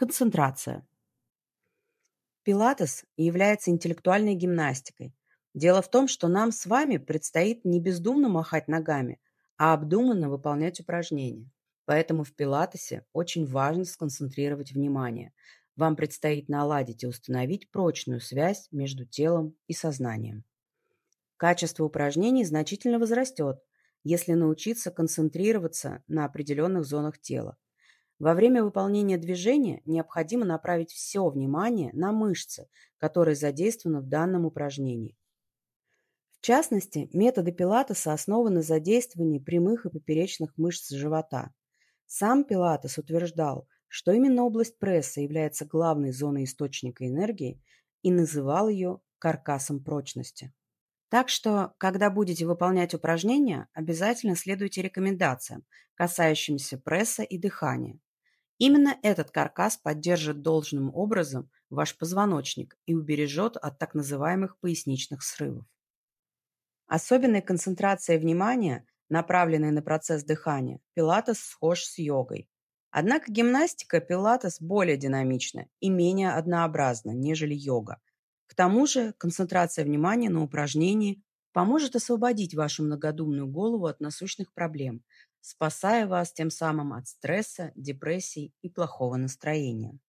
Концентрация. Пилатес является интеллектуальной гимнастикой. Дело в том, что нам с вами предстоит не бездумно махать ногами, а обдуманно выполнять упражнения. Поэтому в пилатесе очень важно сконцентрировать внимание. Вам предстоит наладить и установить прочную связь между телом и сознанием. Качество упражнений значительно возрастет, если научиться концентрироваться на определенных зонах тела. Во время выполнения движения необходимо направить все внимание на мышцы, которые задействованы в данном упражнении. В частности, методы пилатеса основаны на задействовании прямых и поперечных мышц живота. Сам пилатес утверждал, что именно область пресса является главной зоной источника энергии и называл ее каркасом прочности. Так что, когда будете выполнять упражнения, обязательно следуйте рекомендациям, касающимся пресса и дыхания. Именно этот каркас поддержит должным образом ваш позвоночник и убережет от так называемых поясничных срывов. Особенной концентрацией внимания, направленной на процесс дыхания, пилатес схож с йогой. Однако гимнастика пилатес более динамична и менее однообразна, нежели йога, к тому же концентрация внимания на упражнении поможет освободить вашу многодумную голову от насущных проблем, спасая вас тем самым от стресса, депрессий и плохого настроения.